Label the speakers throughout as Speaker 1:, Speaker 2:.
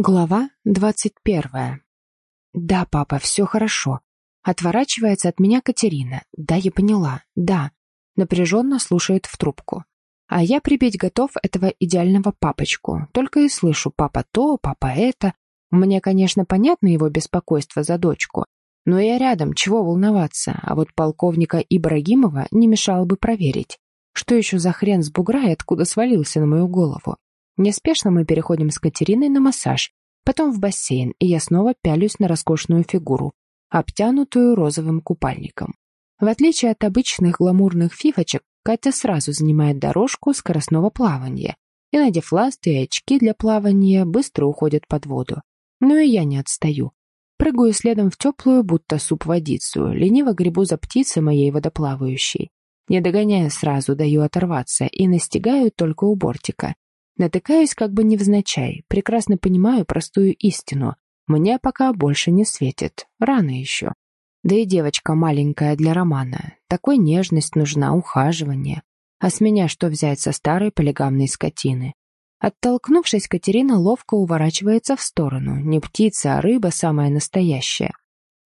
Speaker 1: Глава двадцать первая. «Да, папа, все хорошо». Отворачивается от меня Катерина. «Да, я поняла. Да». Напряженно слушает в трубку. А я прибить готов этого идеального папочку. Только и слышу «папа то, папа это». Мне, конечно, понятно его беспокойство за дочку. Но я рядом, чего волноваться. А вот полковника Ибрагимова не мешало бы проверить. Что еще за хрен с бугра и откуда свалился на мою голову? Неспешно мы переходим с Катериной на массаж, потом в бассейн, и я снова пялюсь на роскошную фигуру, обтянутую розовым купальником. В отличие от обычных гламурных фифочек, Катя сразу занимает дорожку скоростного плавания и, надев ласты и очки для плавания, быстро уходит под воду. Но и я не отстаю. Прыгаю следом в теплую, будто суп-водицу, лениво гребу за птицей моей водоплавающей. Не догоняя сразу, даю оторваться и настигаю только у бортика. Натыкаюсь как бы невзначай, прекрасно понимаю простую истину. Мне пока больше не светит, рано еще. Да и девочка маленькая для романа. Такой нежность нужна, ухаживание. А с меня что взять со старой полигамной скотины? Оттолкнувшись, Катерина ловко уворачивается в сторону. Не птица, а рыба самая настоящая.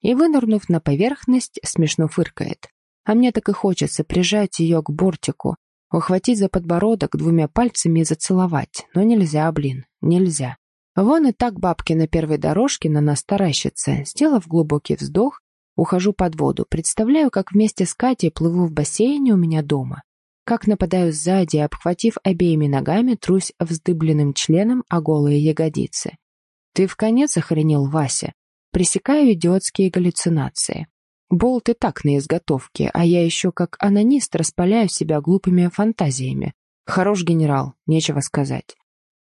Speaker 1: И, вынырнув на поверхность, смешно фыркает. А мне так и хочется прижать ее к бортику, Ухватить за подбородок двумя пальцами и зацеловать. Но нельзя, блин, нельзя. Вон и так бабки на первой дорожке на нас таращатся. Сделав глубокий вздох, ухожу под воду. Представляю, как вместе с Катей плыву в бассейне у меня дома. Как нападаю сзади, обхватив обеими ногами, трусь вздыбленным членом о голые ягодицы. Ты в конец охренел, Вася. Пресекаю идиотские галлюцинации. Болт и так на изготовке, а я еще как анонист распаляю себя глупыми фантазиями. Хорош генерал, нечего сказать.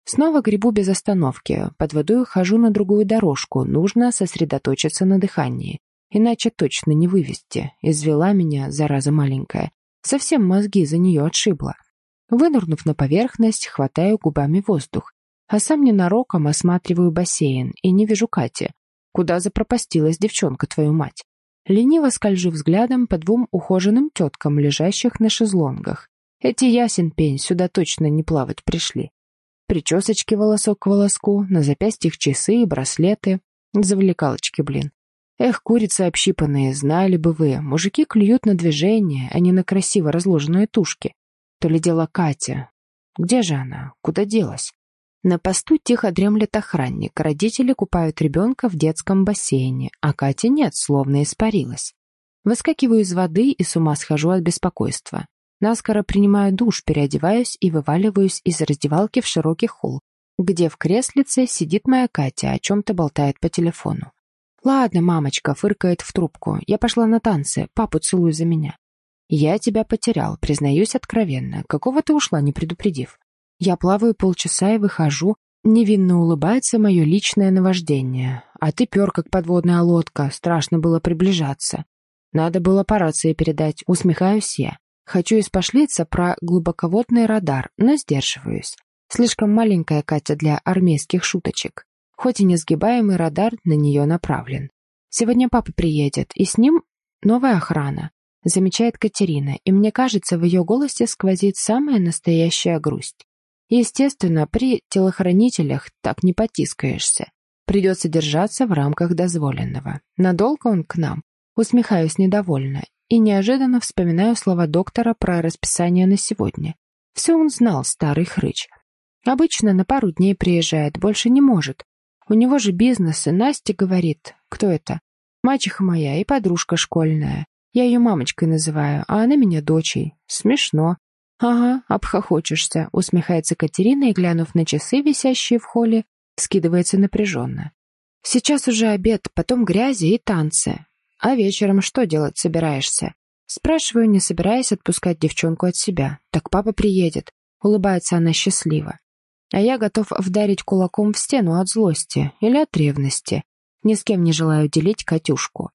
Speaker 1: Снова гребу без остановки, под водой хожу на другую дорожку, нужно сосредоточиться на дыхании. Иначе точно не вывести. Извела меня, зараза маленькая. Совсем мозги за нее отшибла. Вынырнув на поверхность, хватаю губами воздух. А сам ненароком осматриваю бассейн и не вижу Кати. Куда запропастилась девчонка, твою мать? Лениво скольжу взглядом по двум ухоженным теткам, лежащих на шезлонгах. Эти ясен пень сюда точно не плавать пришли. Причесочки волосок к волоску, на запястьях часы и браслеты. Завлекалочки, блин. Эх, курицы общипанные, знали бы вы, мужики клюют на движение, а не на красиво разложенные тушки. То ли дело Катя. Где же она? Куда делась? На посту тихо дремлет охранник, родители купают ребенка в детском бассейне, а Катя нет, словно испарилась. Выскакиваю из воды и с ума схожу от беспокойства. Наскоро принимаю душ, переодеваюсь и вываливаюсь из раздевалки в широкий холл, где в креслице сидит моя Катя, о чем-то болтает по телефону. «Ладно, мамочка», — фыркает в трубку. «Я пошла на танцы, папу целую за меня». «Я тебя потерял, признаюсь откровенно. Какого ты ушла, не предупредив?» Я плаваю полчаса и выхожу. Невинно улыбается мое личное наваждение. А ты пер, как подводная лодка. Страшно было приближаться. Надо было по рации передать. Усмехаюсь я. Хочу испошлиться про глубоководный радар, но сдерживаюсь. Слишком маленькая Катя для армейских шуточек. Хоть и несгибаемый радар на нее направлен. Сегодня папа приедет, и с ним новая охрана. Замечает Катерина, и мне кажется, в ее голосе сквозит самая настоящая грусть. Естественно, при телохранителях так не потискаешься. Придется держаться в рамках дозволенного. Надолго он к нам? Усмехаюсь недовольно и неожиданно вспоминаю слова доктора про расписание на сегодня. Все он знал, старый хрыч. Обычно на пару дней приезжает, больше не может. У него же бизнес, и Настя говорит, кто это? Мачеха моя и подружка школьная. Я ее мамочкой называю, а она меня дочей. Смешно. «Ага, обхохочешься», — усмехается Катерина и, глянув на часы, висящие в холле, скидывается напряженно. «Сейчас уже обед, потом грязи и танцы. А вечером что делать собираешься?» Спрашиваю, не собираясь отпускать девчонку от себя. «Так папа приедет». Улыбается она счастливо. А я готов вдарить кулаком в стену от злости или от ревности. Ни с кем не желаю делить Катюшку.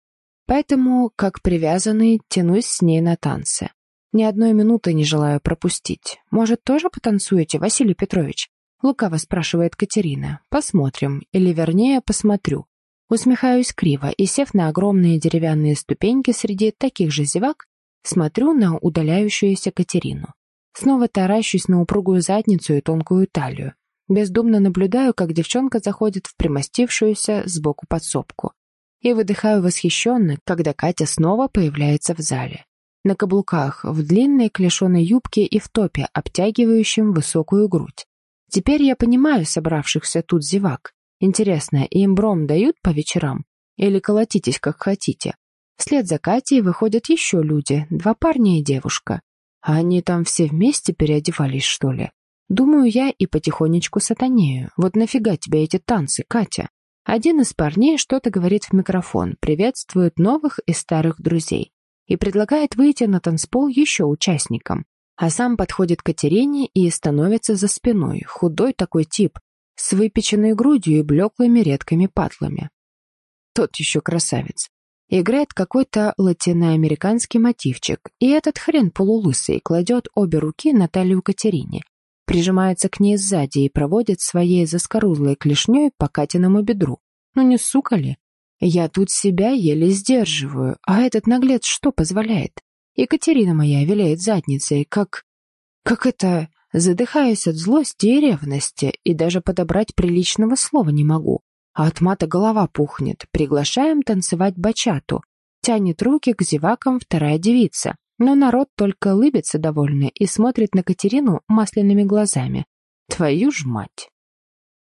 Speaker 1: Поэтому, как привязанный, тянусь с ней на танцы. Ни одной минуты не желаю пропустить. Может, тоже потанцуете, Василий Петрович? Лукаво спрашивает Катерина. Посмотрим, или вернее, посмотрю. Усмехаюсь криво и, сев на огромные деревянные ступеньки среди таких же зевак, смотрю на удаляющуюся Катерину. Снова таращусь на упругую задницу и тонкую талию. Бездумно наблюдаю, как девчонка заходит в примостившуюся сбоку подсобку. И выдыхаю восхищенно, когда Катя снова появляется в зале. На каблуках, в длинной клешеной юбке и в топе, обтягивающем высокую грудь. Теперь я понимаю собравшихся тут зевак. Интересно, им бром дают по вечерам? Или колотитесь, как хотите? Вслед за Катей выходят еще люди, два парня и девушка. А они там все вместе переодевались, что ли? Думаю я и потихонечку сатанею. Вот нафига тебе эти танцы, Катя? Один из парней что-то говорит в микрофон, приветствует новых и старых друзей и предлагает выйти на танцпол еще участникам. А сам подходит к Катерине и становится за спиной, худой такой тип, с выпеченной грудью и блеклыми редкими патлами. Тот еще красавец. Играет какой-то латиноамериканский мотивчик, и этот хрен полулысый кладет обе руки на талию Катерине, прижимается к ней сзади и проводит своей заскорузлой клешней по Катиному бедру. Ну не сука ли? Я тут себя еле сдерживаю, а этот наглец что позволяет? Екатерина моя виляет задницей, как... Как это... Задыхаюсь от злости и ревности, и даже подобрать приличного слова не могу. А от мата голова пухнет. Приглашаем танцевать бачату. Тянет руки к зевакам вторая девица. Но народ только улыбится довольно и смотрит на Катерину масляными глазами. Твою ж мать!